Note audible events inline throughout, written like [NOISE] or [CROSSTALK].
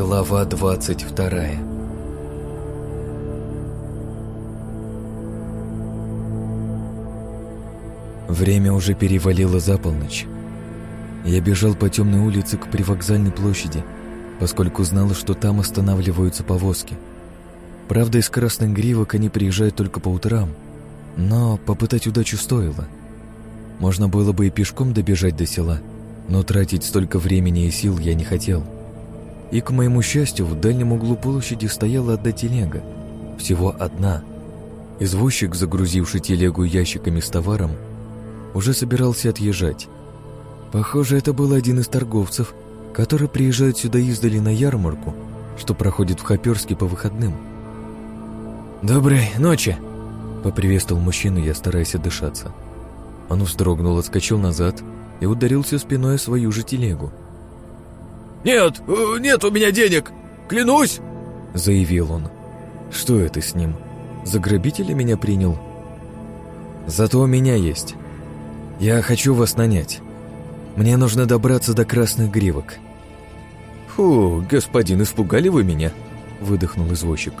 Глава двадцать вторая Время уже перевалило за полночь. Я бежал по темной улице к привокзальной площади, поскольку знал, что там останавливаются повозки. Правда, из красных гривок они приезжают только по утрам, но попытать удачу стоило. Можно было бы и пешком добежать до села, но тратить столько времени и сил я не хотел. И, к моему счастью, в дальнем углу площади стояла одна телега. Всего одна. Извозчик, загрузивший телегу ящиками с товаром, уже собирался отъезжать. Похоже, это был один из торговцев, которые приезжают сюда издали на ярмарку, что проходит в Хоперске по выходным. «Доброй ночи!» — поприветствовал мужчину я, стараясь отдышаться. Он вздрогнул, отскочил назад и ударился спиной о свою же телегу. «Нет, э, нет у меня денег! Клянусь!» — заявил он. «Что это с ним? За грабителя меня принял?» «Зато у меня есть. Я хочу вас нанять. Мне нужно добраться до красных гривок». «Фу, господин, испугали вы меня?» — выдохнул извозчик.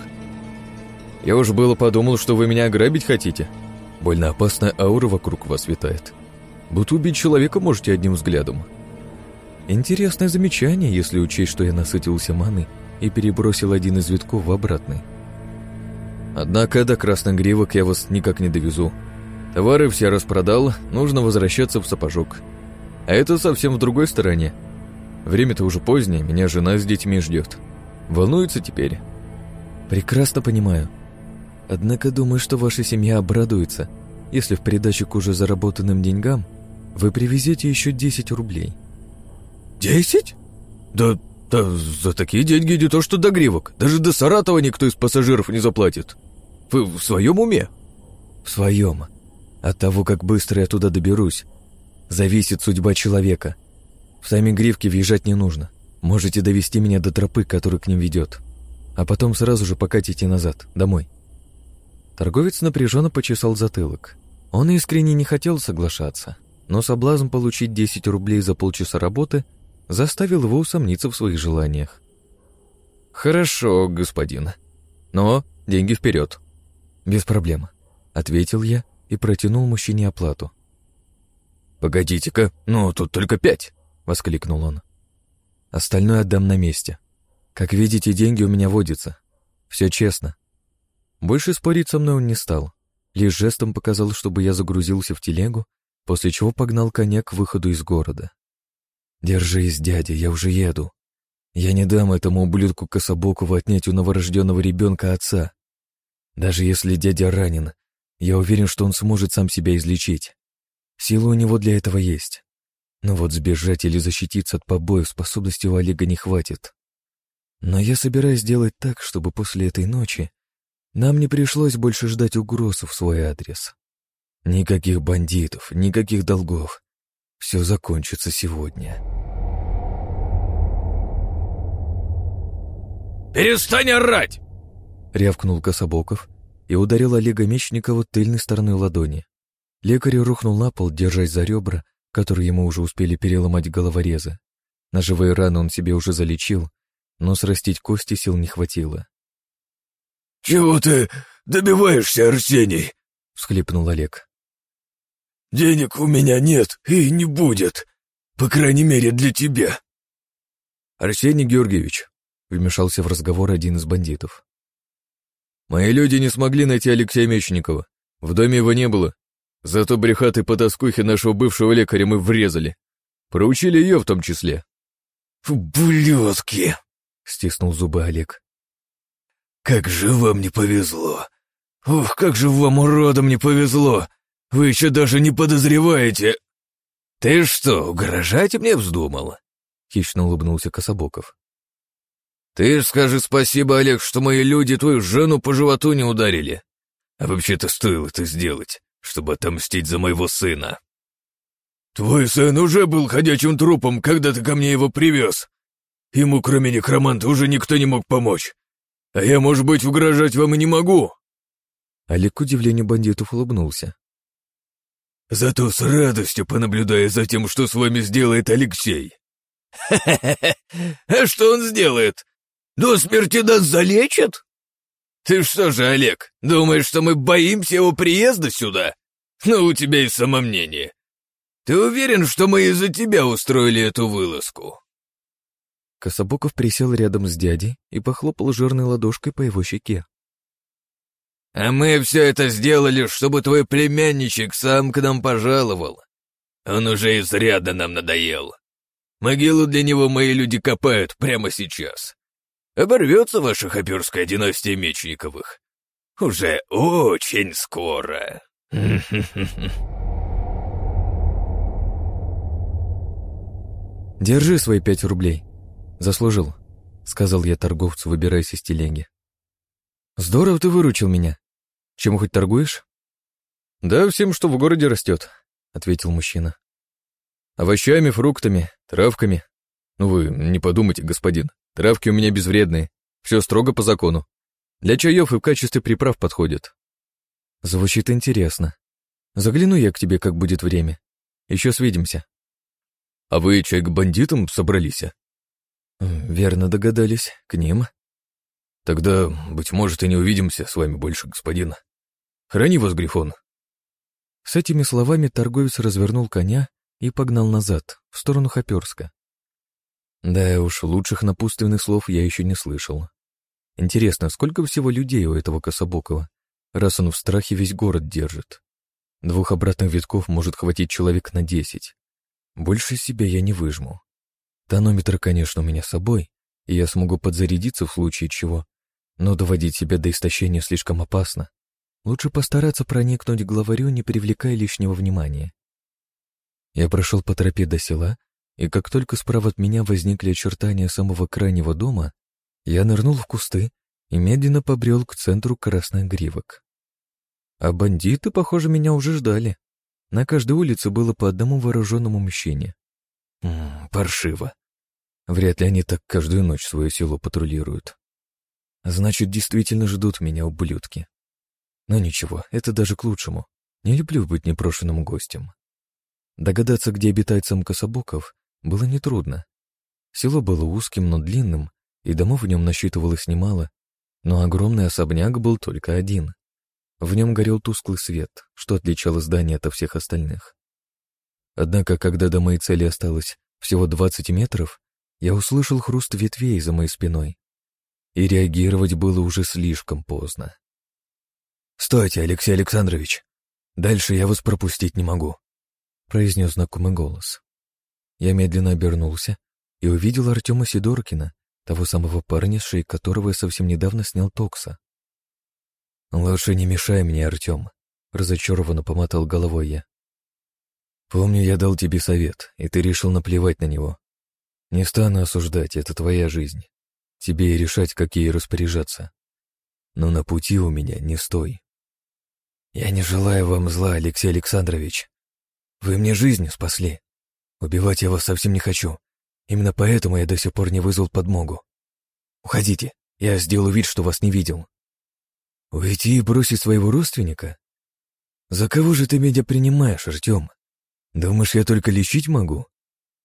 «Я уж было подумал, что вы меня ограбить хотите. Больно опасная аура вокруг вас витает. Будто убить человека можете одним взглядом». Интересное замечание, если учесть, что я насытился маной и перебросил один из витков в обратный. Однако до красных гривок я вас никак не довезу. Товары все распродал, нужно возвращаться в сапожок. А это совсем в другой стороне. Время-то уже позднее, меня жена с детьми ждет. Волнуется теперь. Прекрасно понимаю. Однако думаю, что ваша семья обрадуется, если в придачу к уже заработанным деньгам вы привезете еще 10 рублей. «Десять? Да, да за такие деньги не то что до гривок. Даже до Саратова никто из пассажиров не заплатит. Вы в своем уме?» «В своем. От того, как быстро я туда доберусь, зависит судьба человека. В сами гривки въезжать не нужно. Можете довести меня до тропы, которая к ним ведет. А потом сразу же покатите назад, домой». Торговец напряженно почесал затылок. Он искренне не хотел соглашаться, но соблазн получить 10 рублей за полчаса работы – заставил его усомниться в своих желаниях. «Хорошо, господин. Но деньги вперед. «Без проблем», — ответил я и протянул мужчине оплату. «Погодите-ка, ну тут только пять», — воскликнул он. «Остальное отдам на месте. Как видите, деньги у меня водятся. Все честно». Больше спорить со мной он не стал. Лишь жестом показал, чтобы я загрузился в телегу, после чего погнал коня к выходу из города. «Держись, дядя, я уже еду. Я не дам этому ублюдку Кособокову отнять у новорожденного ребенка отца. Даже если дядя ранен, я уверен, что он сможет сам себя излечить. Силы у него для этого есть. Но вот сбежать или защититься от побоев способности у Олега не хватит. Но я собираюсь сделать так, чтобы после этой ночи нам не пришлось больше ждать угроз в свой адрес. Никаких бандитов, никаких долгов. Все закончится сегодня. «Перестань орать!» — рявкнул Кособоков и ударил Олега Мечникова тыльной стороной ладони. Лекарь рухнул на пол, держась за ребра, которые ему уже успели переломать головорезы. Ножевые раны он себе уже залечил, но срастить кости сил не хватило. «Чего ты добиваешься, Арсений?» — всхлипнул Олег. Денег у меня нет и не будет. По крайней мере, для тебя. Арсений Георгиевич, вмешался в разговор один из бандитов. Мои люди не смогли найти Алексея Мечникова. В доме его не было. Зато брехаты по тоскухе нашего бывшего лекаря мы врезали. Проучили ее в том числе. «Блюдки!» — стиснул зубы Олег. «Как же вам не повезло! Ух, как же вам, уродам, не повезло! Вы еще даже не подозреваете...» «Ты что, угрожать мне вздумал?» — хищно улыбнулся Кособоков. «Ты скажи спасибо, Олег, что мои люди твою жену по животу не ударили. А вообще-то стоило это сделать, чтобы отомстить за моего сына». «Твой сын уже был ходячим трупом, когда ты ко мне его привез. Ему, кроме некроманта, уже никто не мог помочь. А я, может быть, угрожать вам и не могу». Олег к удивлению бандитов улыбнулся. Зато с радостью понаблюдаю за тем, что с вами сделает Алексей. Ха-ха-ха! А что он сделает? До смерти нас залечат? Ты что же, Олег, думаешь, что мы боимся его приезда сюда? Ну, у тебя и самомнение. Ты уверен, что мы из-за тебя устроили эту вылазку?» Кособоков присел рядом с дядей и похлопал жирной ладошкой по его щеке. «А мы все это сделали, чтобы твой племянничек сам к нам пожаловал. Он уже изрядно нам надоел. Могилу для него мои люди копают прямо сейчас. Оборвется ваша хоперская династия Мечниковых. Уже очень скоро. [LAUGHS] Держи свои пять рублей. Заслужил, сказал я торговцу, выбираясь из телеги. Здорово ты выручил меня. Чем хоть торгуешь? Да всем, что в городе растет, ответил мужчина. Овощами, фруктами, травками. Ну вы не подумайте, господин, травки у меня безвредные, все строго по закону. Для чаев и в качестве приправ подходят. Звучит интересно. Загляну я к тебе, как будет время. Еще свидимся. А вы чай к бандитам собрались? А? Верно догадались, к ним. Тогда, быть может, и не увидимся с вами больше, господин. Храни вас, Грифон. С этими словами торговец развернул коня и погнал назад, в сторону Хоперска. Да уж, лучших напутственных слов я еще не слышал. Интересно, сколько всего людей у этого Кособокова, раз он в страхе весь город держит? Двух обратных витков может хватить человек на десять. Больше себя я не выжму. Тонометр, конечно, у меня с собой, и я смогу подзарядиться в случае чего, но доводить себя до истощения слишком опасно. Лучше постараться проникнуть к главарю, не привлекая лишнего внимания. Я прошел по тропе до села, и как только справа от меня возникли очертания самого крайнего дома, я нырнул в кусты и медленно побрел к центру красных гривок. А бандиты, похоже, меня уже ждали. На каждой улице было по одному вооруженному мужчине. М паршиво. Вряд ли они так каждую ночь свое село патрулируют. Значит, действительно ждут меня ублюдки. Но ничего, это даже к лучшему. Не люблю быть непрошенным гостем. Догадаться, где обитает сам Кособоков, было нетрудно. Село было узким, но длинным, и домов в нем насчитывалось немало, но огромный особняк был только один. В нем горел тусклый свет, что отличало здание от всех остальных. Однако, когда до моей цели осталось всего 20 метров, я услышал хруст ветвей за моей спиной. И реагировать было уже слишком поздно. «Стойте, Алексей Александрович! Дальше я вас пропустить не могу произнес знакомый голос. Я медленно обернулся и увидел Артема Сидоркина, того самого парня, с шеи которого я совсем недавно снял токса. «Лучше не мешай мне, Артем», — разочарованно помотал головой я. «Помню, я дал тебе совет, и ты решил наплевать на него. Не стану осуждать, это твоя жизнь. Тебе и решать, какие распоряжаться. Но на пути у меня не стой. Я не желаю вам зла, Алексей Александрович, вы мне жизнь спасли. Убивать я вас совсем не хочу. Именно поэтому я до сих пор не вызвал подмогу. Уходите, я сделаю вид, что вас не видел. Уйти и бросить своего родственника? За кого же ты меня принимаешь, Артем? Думаешь, я только лечить могу?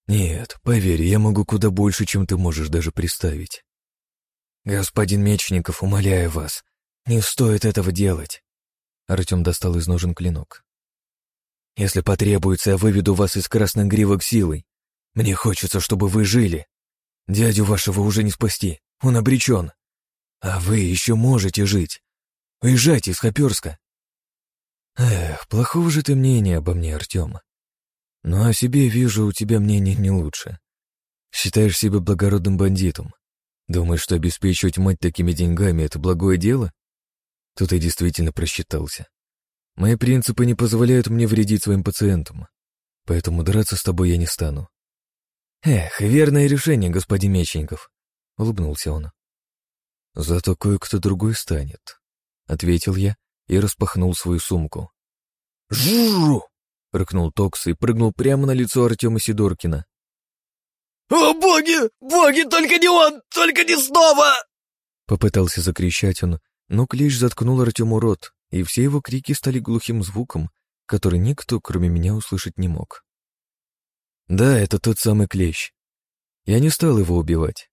Нет, поверь, я могу куда больше, чем ты можешь даже представить. Господин Мечников, умоляю вас, не стоит этого делать. Артем достал из ножен клинок. Если потребуется, я выведу вас из красных гривок силой. Мне хочется, чтобы вы жили. Дядю вашего уже не спасти, он обречен. А вы еще можете жить. Уезжайте из Хоперска. Эх, плохого же ты мнения обо мне, Артем. Но о себе вижу, у тебя мнение не лучше. Считаешь себя благородным бандитом. Думаешь, что обеспечивать мать такими деньгами — это благое дело? Тут я действительно просчитался. Мои принципы не позволяют мне вредить своим пациентам, поэтому драться с тобой я не стану. Эх, верное решение, господин Мечников, улыбнулся он. Зато кое-кто другой станет, ответил я и распахнул свою сумку. Жужу! рыкнул Токс и прыгнул прямо на лицо Артема Сидоркина. «О, боги! Боги, только не он! Только не снова!» Попытался закричать он, но клещ заткнул Артему рот, и все его крики стали глухим звуком, который никто, кроме меня, услышать не мог. Да, это тот самый клещ. Я не стал его убивать.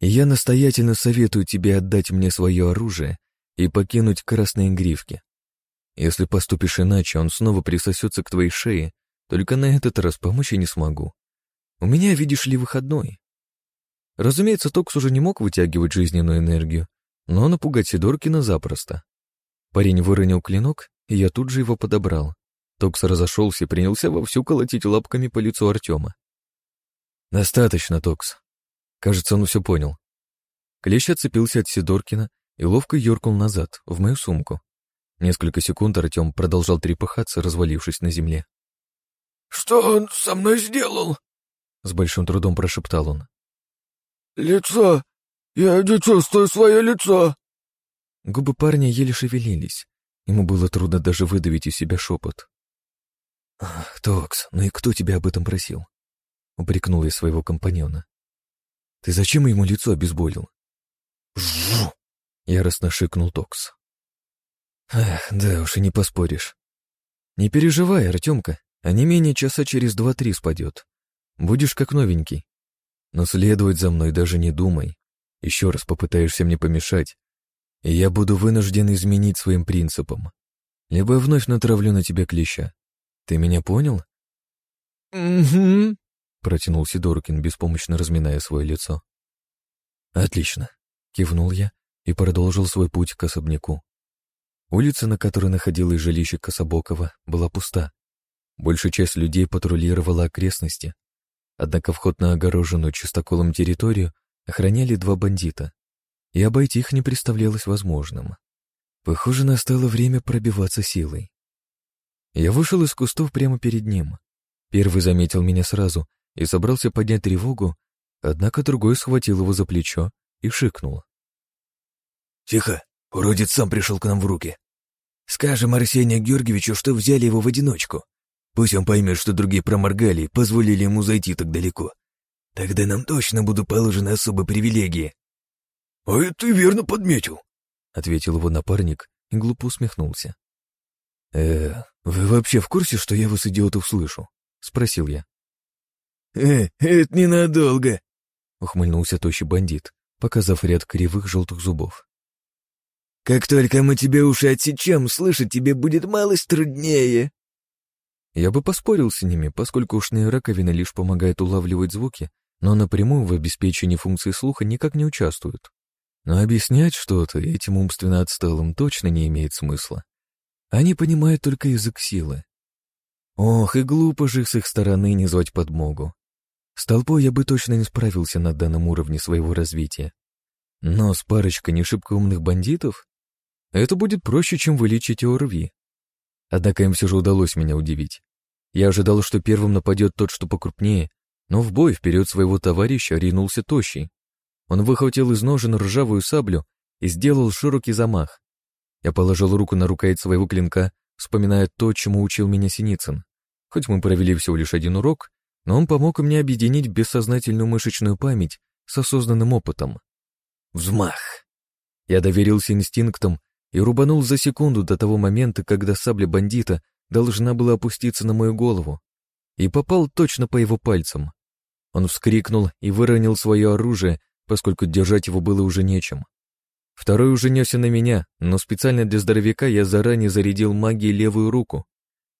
И я настоятельно советую тебе отдать мне свое оружие и покинуть красные гривки. Если поступишь иначе, он снова присосется к твоей шее, только на этот раз помочь я не смогу. У меня, видишь ли, выходной. Разумеется, Токс уже не мог вытягивать жизненную энергию, но напугать Сидоркина запросто. Парень выронил клинок, и я тут же его подобрал. Токс разошелся и принялся вовсю колотить лапками по лицу Артема. «Достаточно, Токс». Кажется, он все понял. Клещ отцепился от Сидоркина и ловко юркнул назад, в мою сумку. Несколько секунд Артем продолжал трепыхаться, развалившись на земле. «Что он со мной сделал?» С большим трудом прошептал он. «Лицо! Я не чувствую свое лицо!» Губы парня еле шевелились. Ему было трудно даже выдавить из себя шепот. «Токс, ну и кто тебя об этом просил?» — упрекнул я своего компаньона. «Ты зачем ему лицо обезболил?» «Жжу!» — яростно шикнул Токс. «Эх, да уж и не поспоришь. Не переживай, Артемка, а не менее часа через два-три спадет. Будешь как новенький. Но следовать за мной даже не думай. Еще раз попытаешься мне помешать, и я буду вынужден изменить своим принципам. Либо вновь натравлю на тебя клеща. Ты меня понял? «Угу», — протянул Сидоркин, беспомощно разминая свое лицо. «Отлично», — кивнул я и продолжил свой путь к особняку. Улица, на которой находилось жилище Кособокова, была пуста. Большая часть людей патрулировала окрестности. Однако вход на огороженную чистоколом территорию охраняли два бандита, и обойти их не представлялось возможным. Похоже, настало время пробиваться силой. Я вышел из кустов прямо перед ним. Первый заметил меня сразу и собрался поднять тревогу, однако другой схватил его за плечо и шикнул. «Тихо, уродец сам пришел к нам в руки. Скажем Арсению Георгиевичу, что взяли его в одиночку. Пусть он поймет, что другие проморгали и позволили ему зайти так далеко. Тогда нам точно будут положены особые привилегии». «А это ты верно подметил», — ответил его напарник и глупо усмехнулся. «Э, вы вообще в курсе, что я вас, идиотов, слышу?» — спросил я. «Э, это ненадолго», — ухмыльнулся тощий бандит, показав ряд кривых желтых зубов. «Как только мы тебе уши отсечем, слышать тебе будет малость труднее». Я бы поспорил с ними, поскольку ушные раковины лишь помогают улавливать звуки, но напрямую в обеспечении функции слуха никак не участвуют. Но объяснять что-то этим умственно отсталым точно не имеет смысла. Они понимают только язык силы. Ох, и глупо же с их стороны не звать подмогу. С толпой я бы точно не справился на данном уровне своего развития. Но с парочкой не шибко умных бандитов это будет проще, чем вылечить ОРВИ. Однако им все же удалось меня удивить. Я ожидал, что первым нападет тот, что покрупнее, но в бой вперед своего товарища ринулся тощий. Он выхватил из ножен ржавую саблю и сделал широкий замах. Я положил руку на рукоять своего клинка, вспоминая то, чему учил меня Синицын. Хоть мы провели всего лишь один урок, но он помог мне объединить бессознательную мышечную память с осознанным опытом. Взмах! Я доверился инстинктам и рубанул за секунду до того момента, когда сабля бандита должна была опуститься на мою голову, и попал точно по его пальцам. Он вскрикнул и выронил свое оружие, поскольку держать его было уже нечем. Второй уже несся на меня, но специально для здоровяка я заранее зарядил магией левую руку.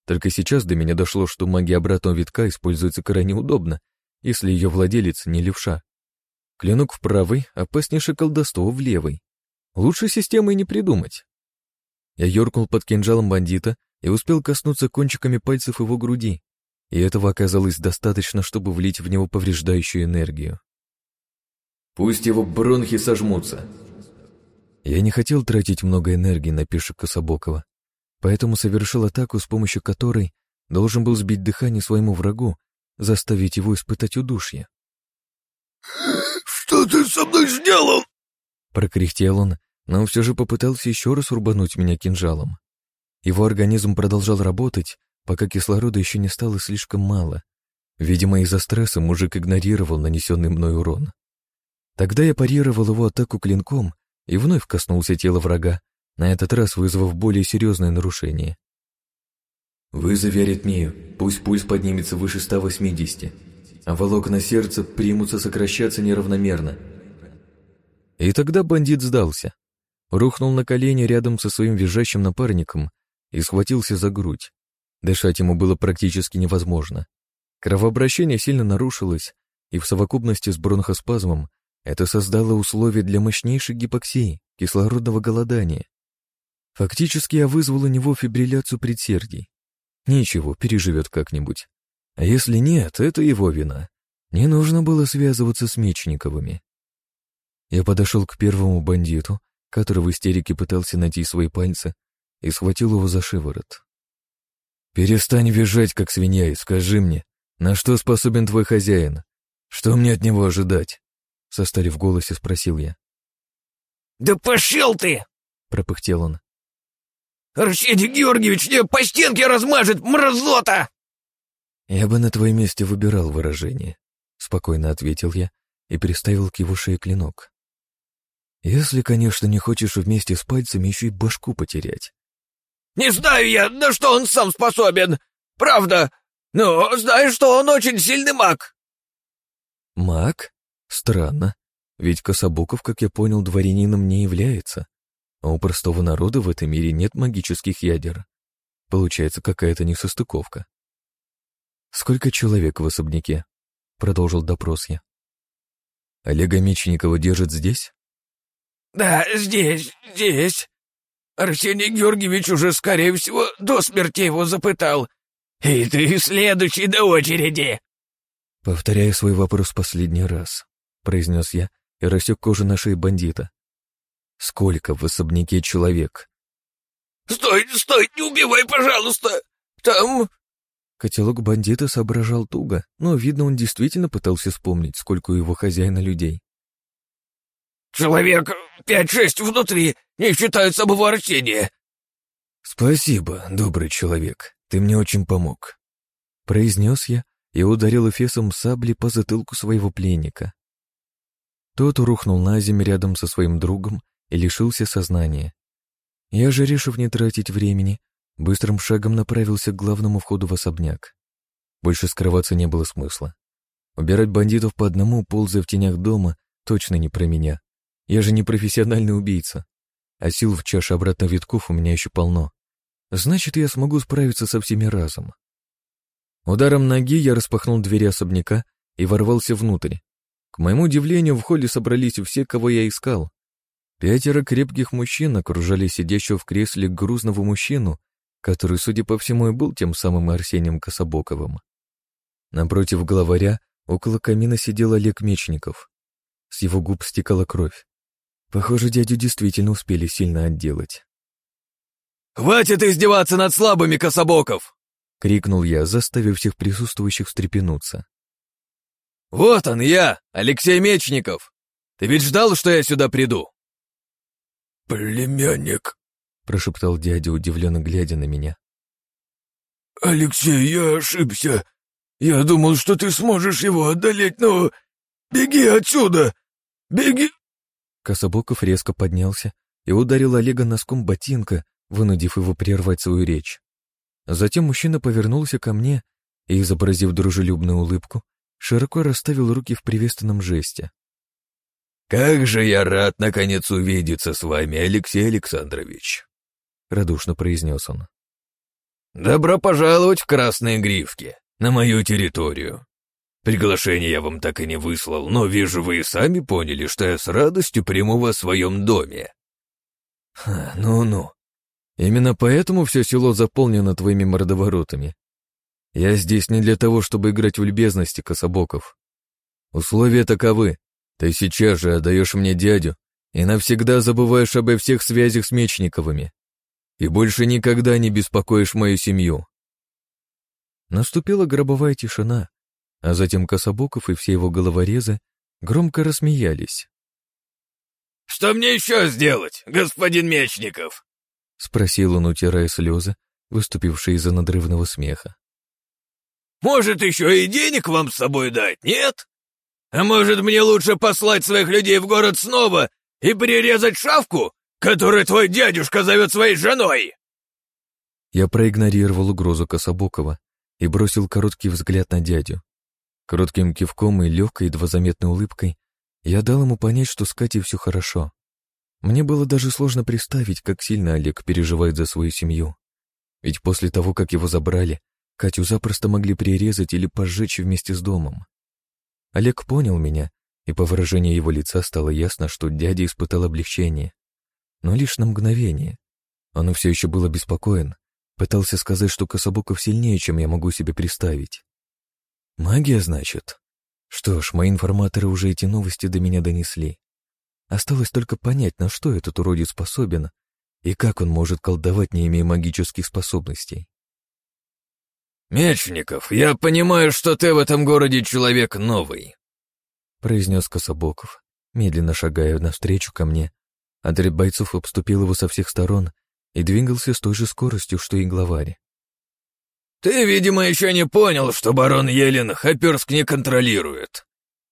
Только сейчас до меня дошло, что магия обратного витка используется крайне удобно, если ее владелец не левша. Клинок в правой, опаснейшее колдовство в левой. Лучшей системы и не придумать. Я юркнул под кинжалом бандита и успел коснуться кончиками пальцев его груди, и этого оказалось достаточно, чтобы влить в него повреждающую энергию. «Пусть его бронхи сожмутся», я не хотел тратить много энергии на пешек Кособокова, поэтому совершил атаку, с помощью которой должен был сбить дыхание своему врагу, заставить его испытать удушье. «Что ты со мной сделал?» Прокряхтел он, но все же попытался еще раз рубануть меня кинжалом. Его организм продолжал работать, пока кислорода еще не стало слишком мало. Видимо, из-за стресса мужик игнорировал нанесенный мной урон. Тогда я парировал его атаку клинком и вновь коснулся тела врага, на этот раз вызвав более серьезное нарушение. «Вызови аритмию, пусть пульс поднимется выше 180, а волокна сердца примутся сокращаться неравномерно. И тогда бандит сдался. Рухнул на колени рядом со своим визжащим напарником и схватился за грудь. Дышать ему было практически невозможно. Кровообращение сильно нарушилось, и в совокупности с бронхоспазмом это создало условия для мощнейшей гипоксии, кислородного голодания. Фактически я вызвал у него фибрилляцию предсердий. Ничего, переживет как-нибудь. А если нет, это его вина. Не нужно было связываться с Мечниковыми. Я подошел к первому бандиту, который в истерике пытался найти свои пальцы, и схватил его за шиворот. «Перестань визжать, как свинья, и скажи мне, на что способен твой хозяин? Что мне от него ожидать?» Состарив в голосе, спросил я. «Да пошел ты!» — пропыхтел он. «Арсений Георгиевич мне по стенке размажет, мразота!» «Я бы на твоем месте выбирал выражение», — спокойно ответил я и приставил к его шее клинок. «Если, конечно, не хочешь вместе с пальцами еще и башку потерять». «Не знаю я, на что он сам способен, правда, но знаю, что он очень сильный маг». «Маг? Странно, ведь Кособоков, как я понял, дворянином не является, а у простого народа в этом мире нет магических ядер. Получается какая-то несостыковка». «Сколько человек в особняке?» — продолжил допрос я. «Олега Мечникова держат здесь?» «Да, здесь, здесь. Арсений Георгиевич уже, скорее всего, до смерти его запытал. И ты следующий до очереди!» «Повторяю свой вопрос последний раз», — произнес я и рассек кожу на шее бандита. «Сколько в особняке человек?» «Стой, стой, не убивай, пожалуйста! Там Котелок бандита соображал туго, но, видно, он действительно пытался вспомнить, сколько у его хозяина людей. «Человек пять-шесть внутри, не считают самого Арсения!» «Спасибо, добрый человек, ты мне очень помог», — произнес я и ударил эфесом сабли по затылку своего пленника. Тот рухнул на землю рядом со своим другом и лишился сознания. Я же, решив не тратить времени, Быстрым шагом направился к главному входу в особняк. Больше скрываться не было смысла. Убирать бандитов по одному, ползая в тенях дома, точно не про меня. Я же не профессиональный убийца. А сил в чаше обратно витков у меня еще полно. Значит, я смогу справиться со всеми разом. Ударом ноги я распахнул двери особняка и ворвался внутрь. К моему удивлению, в холле собрались все, кого я искал. Пятеро крепких мужчин окружали сидящего в кресле грузного мужчину который, судя по всему, и был тем самым Арсением Кособоковым. Напротив главаря около камина сидел Олег Мечников. С его губ стекала кровь. Похоже, дядю действительно успели сильно отделать. «Хватит издеваться над слабыми, Кособоков!» — крикнул я, заставив всех присутствующих встрепенуться. «Вот он, я, Алексей Мечников! Ты ведь ждал, что я сюда приду?» «Племянник», — прошептал дядя, удивленно глядя на меня. «Алексей, я ошибся. Я думал, что ты сможешь его одолеть, но... Беги отсюда! Беги!» Кособоков резко поднялся и ударил Олега носком ботинка, вынудив его прервать свою речь. Затем мужчина повернулся ко мне и, изобразив дружелюбную улыбку, широко расставил руки в приветственном жесте. «Как же я рад, наконец, увидеться с вами, Алексей Александрович!» — радушно произнес он. «Добро пожаловать в Красные Гривки, на мою территорию. Приглашение я вам так и не выслал, но вижу, вы и сами поняли, что я с радостью приму вас в своем доме». «Ну-ну, именно поэтому все село заполнено твоими мордоворотами. Я здесь не для того, чтобы играть в любезности, Кособоков. Условия таковы. Ты сейчас же отдаешь мне дядю и навсегда забываешь обо всех связях с Мечниковыми и больше никогда не беспокоишь мою семью». Наступила гробовая тишина, а затем Кособоков и все его головорезы громко рассмеялись. «Что мне еще сделать, господин Мечников?» — спросил он, утирая слезы, выступившие из-за надрывного смеха. «Может, еще и денег вам с собой дать, нет? А может, мне лучше послать своих людей в город снова и прирезать шавку, который твой дядюшка зовет своей женой!» Я проигнорировал угрозу Кособокова и бросил короткий взгляд на дядю. Коротким кивком и легкой, едва заметной улыбкой Я дал ему понять, что с Катей все хорошо. Мне было даже сложно представить, как сильно Олег переживает за свою семью. Ведь после того, как его забрали, Катю запросто могли прирезать или пожечь вместе с домом. Олег понял меня, и по выражению его лица стало ясно, что дядя испытал облегчение. Но лишь на мгновение. Он все еще был обеспокоен, пытался сказать, что Кособоков сильнее, чем я могу себе представить. Магия, значит? Что ж, мои информаторы уже эти новости до меня донесли. Осталось только понять, на что этот уродец способен и как он может колдовать, не имея магических способностей. «Мечников, я понимаю, что ты в этом городе человек новый», произнес Кособоков, медленно шагая навстречу ко мне. Отряд бойцов обступил его со всех сторон и двигался с той же скоростью, что и главарь. «Ты, видимо, еще не понял, что барон Елен Хаперск не контролирует.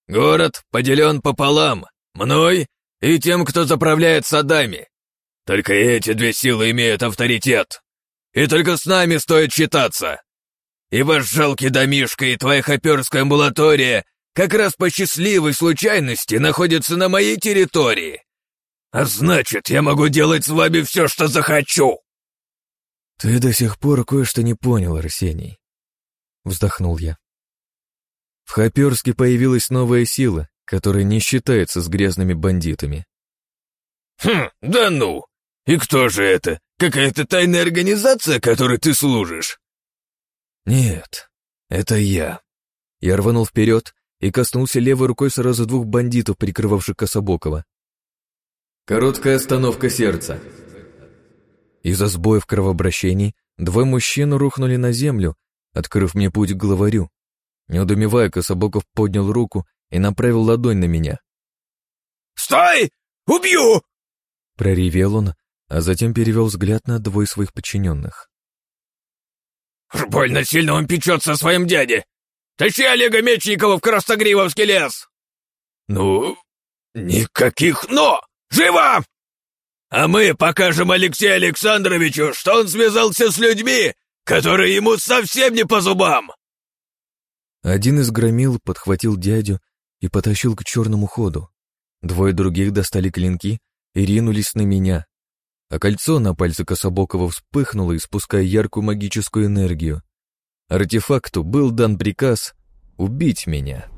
Город поделен пополам, мной и тем, кто заправляет садами. Только эти две силы имеют авторитет. И только с нами стоит считаться. И ваш жалкий домишко и твоя хоперская амбулатория как раз по счастливой случайности находятся на моей территории. А значит, я могу делать с вами все, что захочу. Ты до сих пор кое-что не понял, Арсений. Вздохнул я. В Хоперске появилась новая сила, которая не считается с грязными бандитами. Хм, да ну! И кто же это? Какая-то тайная организация, которой ты служишь? Нет, это я. Я рванул вперед и коснулся левой рукой сразу двух бандитов, прикрывавших Кособокова. Короткая остановка сердца. Из-за сбоев кровообращений двое мужчин рухнули на землю, открыв мне путь к главарю. Неудумевая, Кособоков поднял руку и направил ладонь на меня. «Стой! Убью!» Проревел он, а затем перевел взгляд на двое своих подчиненных. «Больно сильно он печется о своем дяде! Тащи Олега Мечникова в Крастогривовский лес!» «Ну, никаких «но»! Живо!» «А мы покажем Алексею Александровичу, что он связался с людьми, которые ему совсем не по зубам!» Один из громил подхватил дядю и потащил к черному ходу. Двое других достали клинки и ринулись на меня, а кольцо на пальце Кособокова вспыхнуло, испуская яркую магическую энергию. Артефакту был дан приказ убить меня.